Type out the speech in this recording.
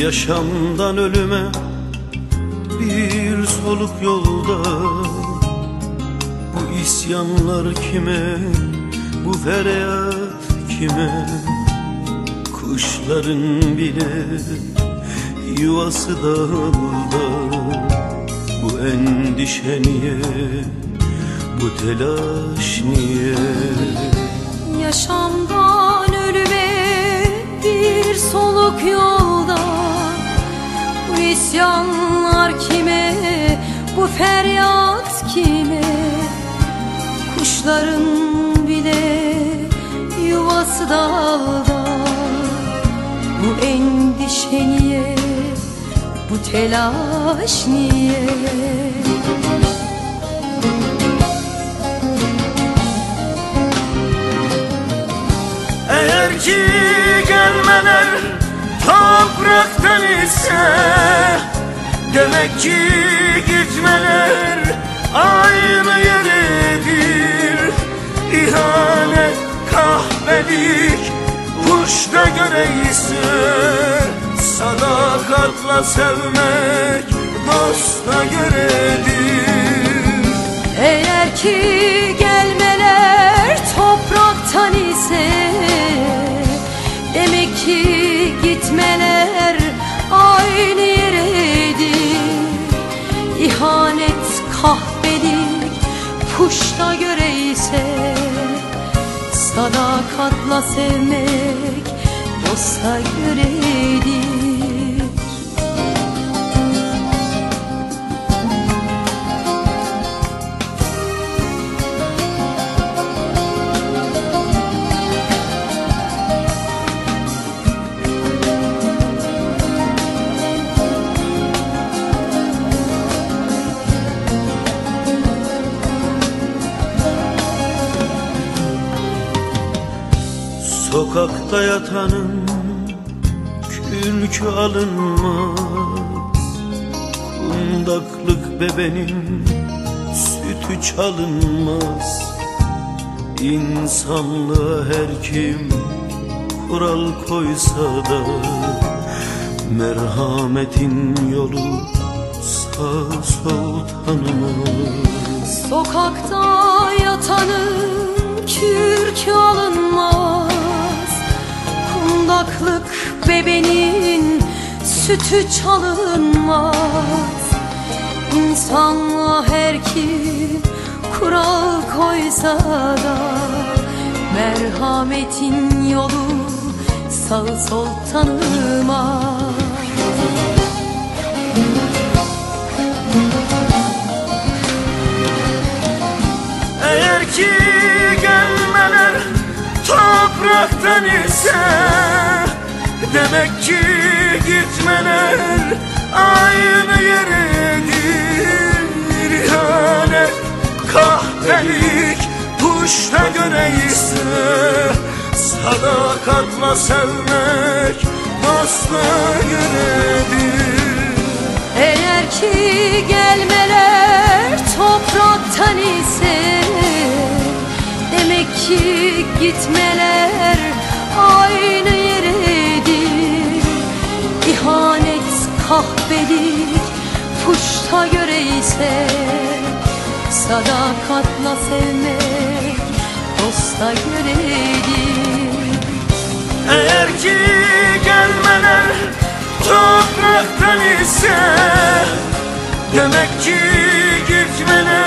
Yaşamdan ölüme bir soluk yolda. Bu isyanlar kime, bu feryat kime? Kuşların bile yuvası dağılda Bu endişe niye, bu telaş niye? Yaşamdan ölüme bir soluk yolda isyanlar kime, bu feryat kime? Kuşların bile yuvası dalda Bu endişe niye, bu telaş niye? Eğer ki gelmeler Demek ki gitmeler aynı yeredir İhanet, kahvelik, kuşta göre ise Sadakatla sevmek dosta göredir. Eğer ki Sadakatla sevmek dosta göredir Sokakta yatanın kürkü alınmaz. Kundaklık bebenin sütü çalınmaz. İnsanlığa her kim kural koysa da Merhametin yolu sağ sol tanımaz. Sokakta yatanın kürkü alınmaz bebenin sütü çalınmaz. İnsanlığa her kim kural koysa da Merhametin yolu sağ sol tanımaz Eğer ki gelmeler topraktan ise Demek ki gitmeler aynı yeredir İhanet, kahvelik, kuşta göre ise Sadakatla sevmek dosta göredir. Eğer ki gelmeler topraktan ise Demek ki gitmeler Sadakatla sevmek dosta göredir Eğer ki gelmeler topraktan ise Demek ki gitmeler